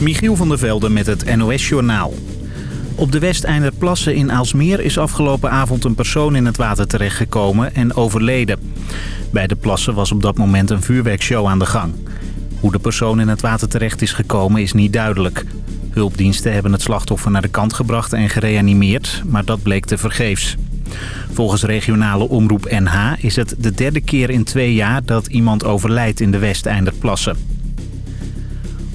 Michiel van der Velde met het NOS-journaal. Op de Westeinderplassen in Aalsmeer is afgelopen avond een persoon in het water terechtgekomen en overleden. Bij de plassen was op dat moment een vuurwerkshow aan de gang. Hoe de persoon in het water terecht is gekomen is niet duidelijk. Hulpdiensten hebben het slachtoffer naar de kant gebracht en gereanimeerd, maar dat bleek te vergeefs. Volgens regionale omroep NH is het de derde keer in twee jaar dat iemand overlijdt in de Westeinderplassen.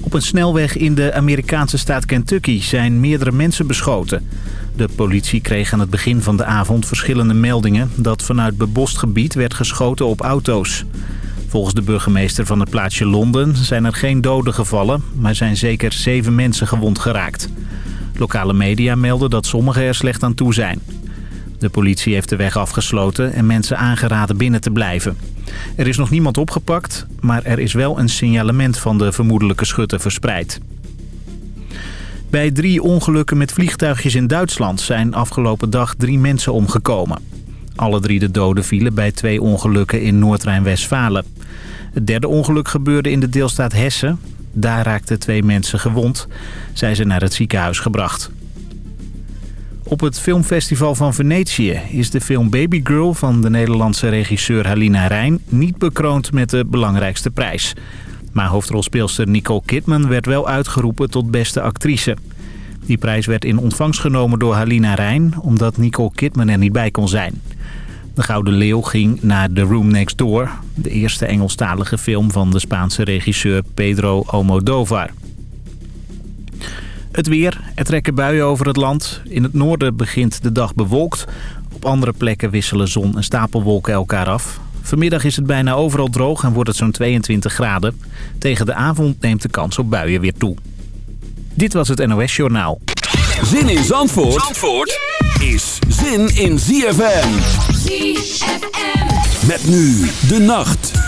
Op een snelweg in de Amerikaanse staat Kentucky zijn meerdere mensen beschoten. De politie kreeg aan het begin van de avond verschillende meldingen... dat vanuit bebost gebied werd geschoten op auto's. Volgens de burgemeester van het plaatsje Londen zijn er geen doden gevallen... maar zijn zeker zeven mensen gewond geraakt. Lokale media melden dat sommigen er slecht aan toe zijn. De politie heeft de weg afgesloten en mensen aangeraden binnen te blijven. Er is nog niemand opgepakt, maar er is wel een signalement van de vermoedelijke schutter verspreid. Bij drie ongelukken met vliegtuigjes in Duitsland zijn afgelopen dag drie mensen omgekomen. Alle drie de doden vielen bij twee ongelukken in Noord-Rijn-Westfalen. Het derde ongeluk gebeurde in de deelstaat Hessen. Daar raakten twee mensen gewond. Zij zijn naar het ziekenhuis gebracht. Op het filmfestival van Venetië is de film Baby Girl van de Nederlandse regisseur Halina Rijn niet bekroond met de belangrijkste prijs. Maar hoofdrolspeelster Nicole Kidman werd wel uitgeroepen tot beste actrice. Die prijs werd in ontvangst genomen door Halina Rijn omdat Nicole Kidman er niet bij kon zijn. De Gouden Leeuw ging naar The Room Next Door, de eerste Engelstalige film van de Spaanse regisseur Pedro Almodovar. Het weer. Er trekken buien over het land. In het noorden begint de dag bewolkt. Op andere plekken wisselen zon en stapelwolken elkaar af. Vanmiddag is het bijna overal droog en wordt het zo'n 22 graden. Tegen de avond neemt de kans op buien weer toe. Dit was het NOS Journaal. Zin in Zandvoort, Zandvoort is zin in ZFM. ZFM. Met nu de nacht.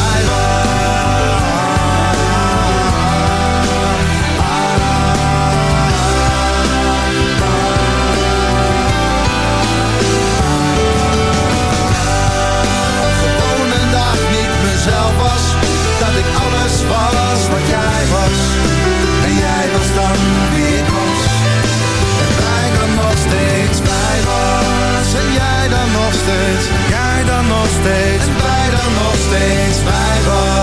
nog steeds, wij dan nog steeds bij was.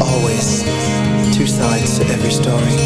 always two sides to every story.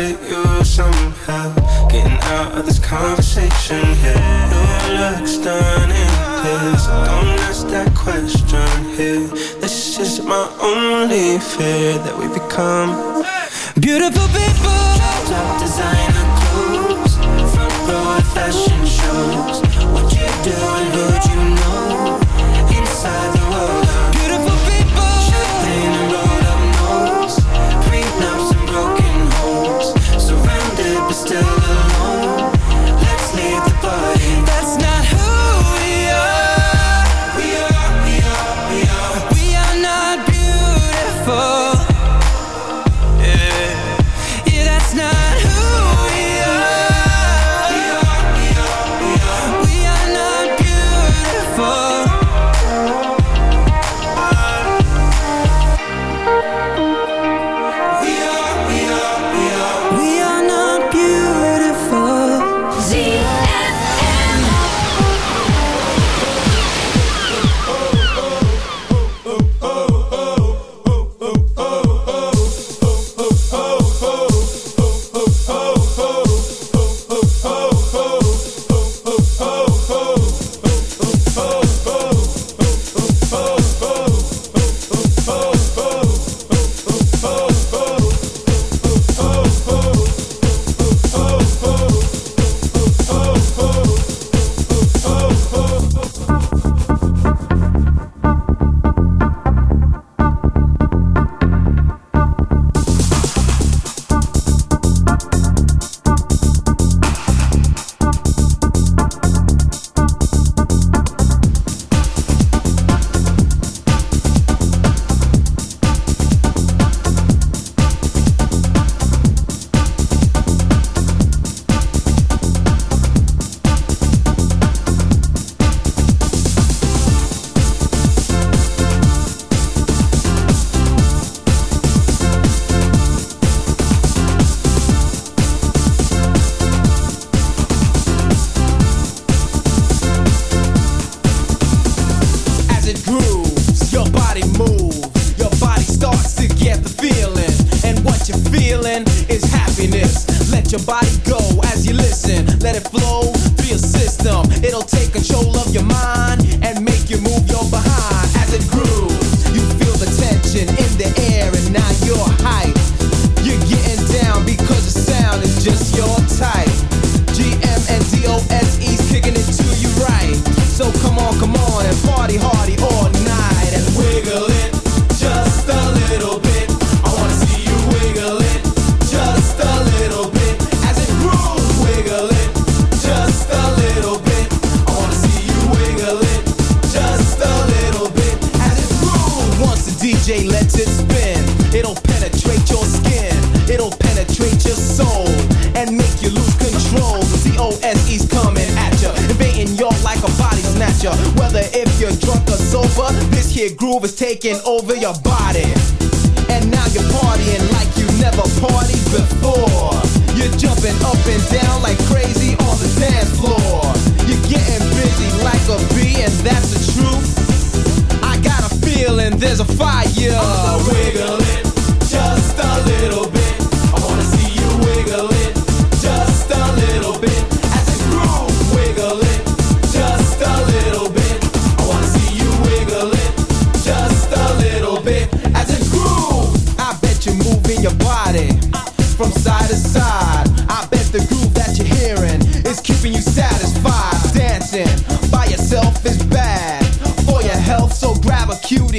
to you somehow. Getting out of this conversation here. Your looks stunning, please. Don't ask that question here. This is my only fear that we become beautiful people. Top designer clothes, front row fashion shows. What you do and who you know inside.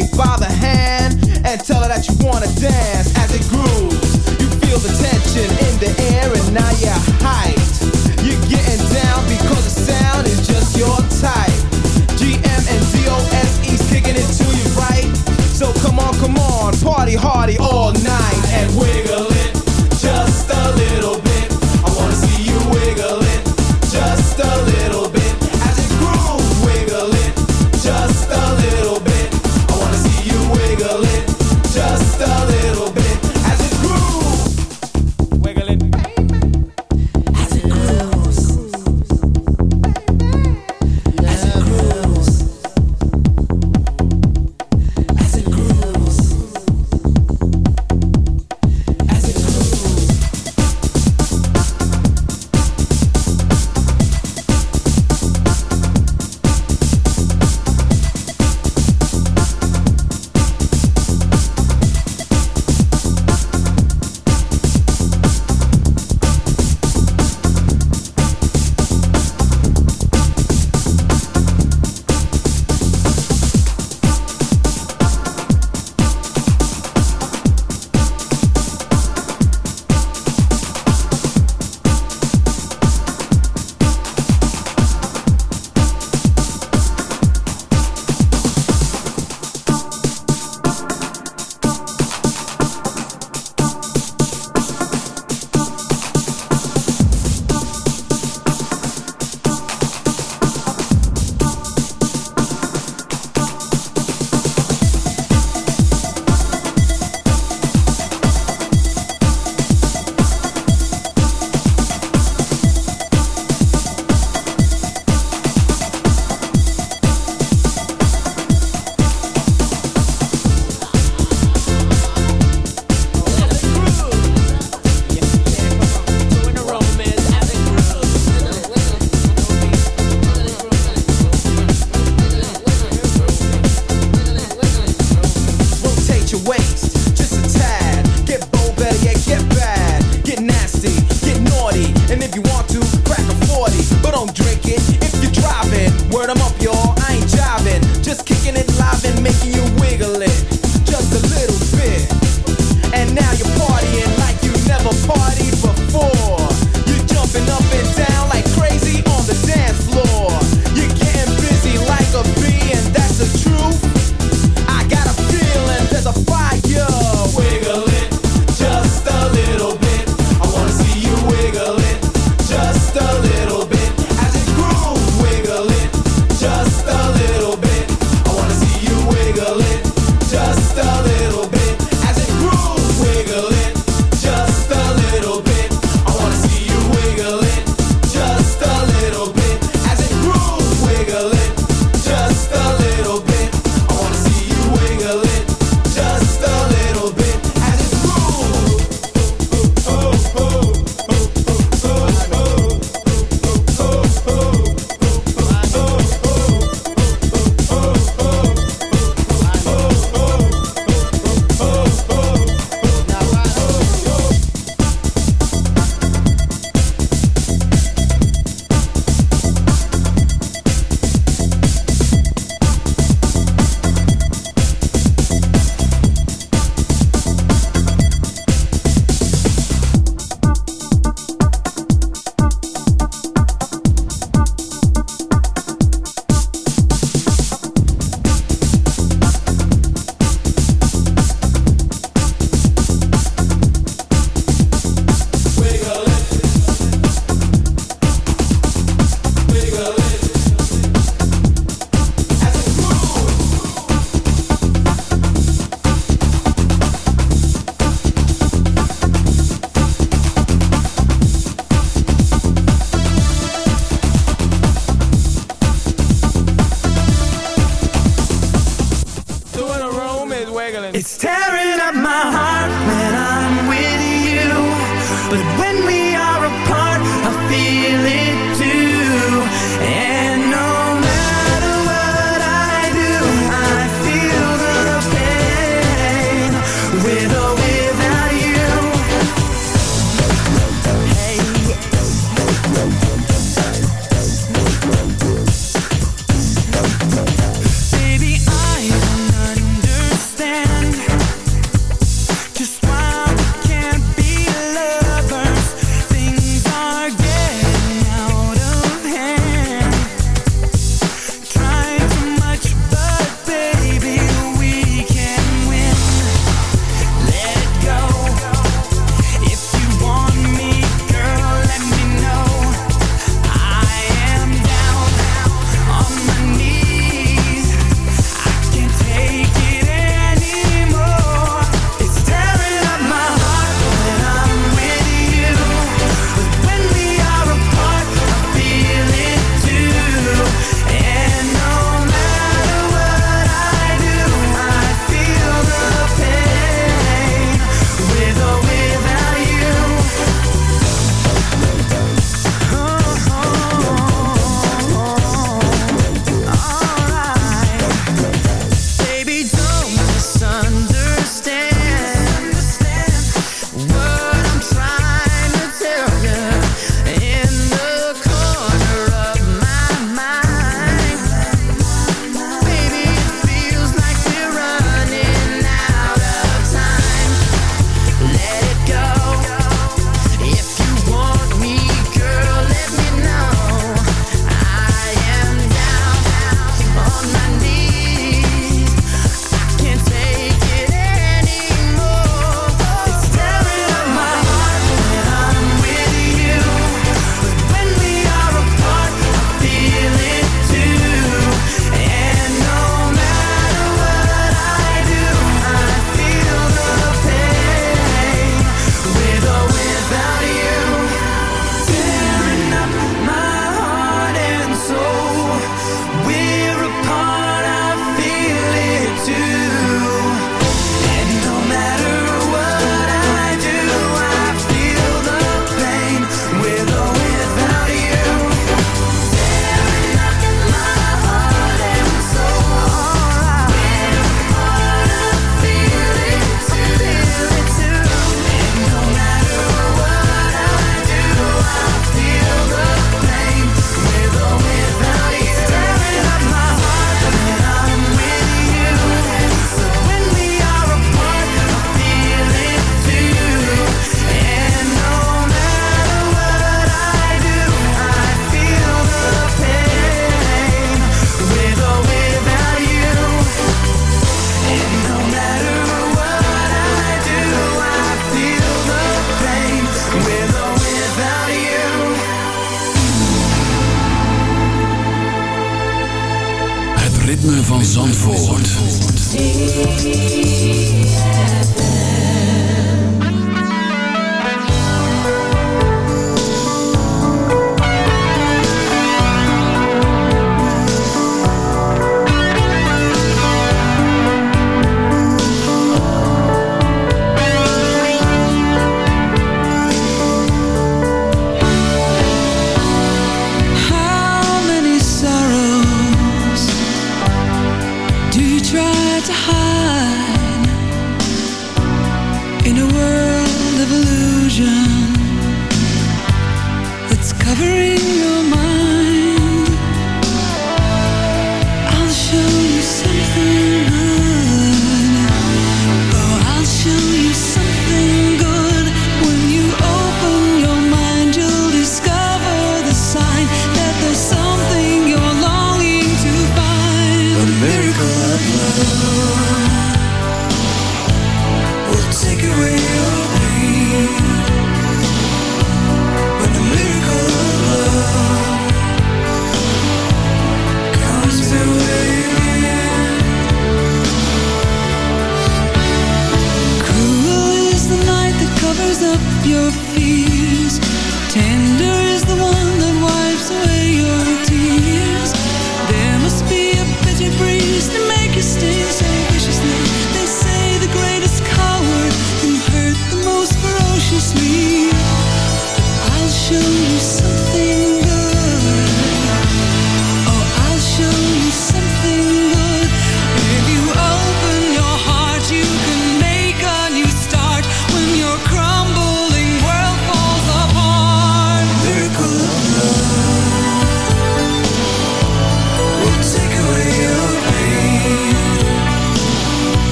85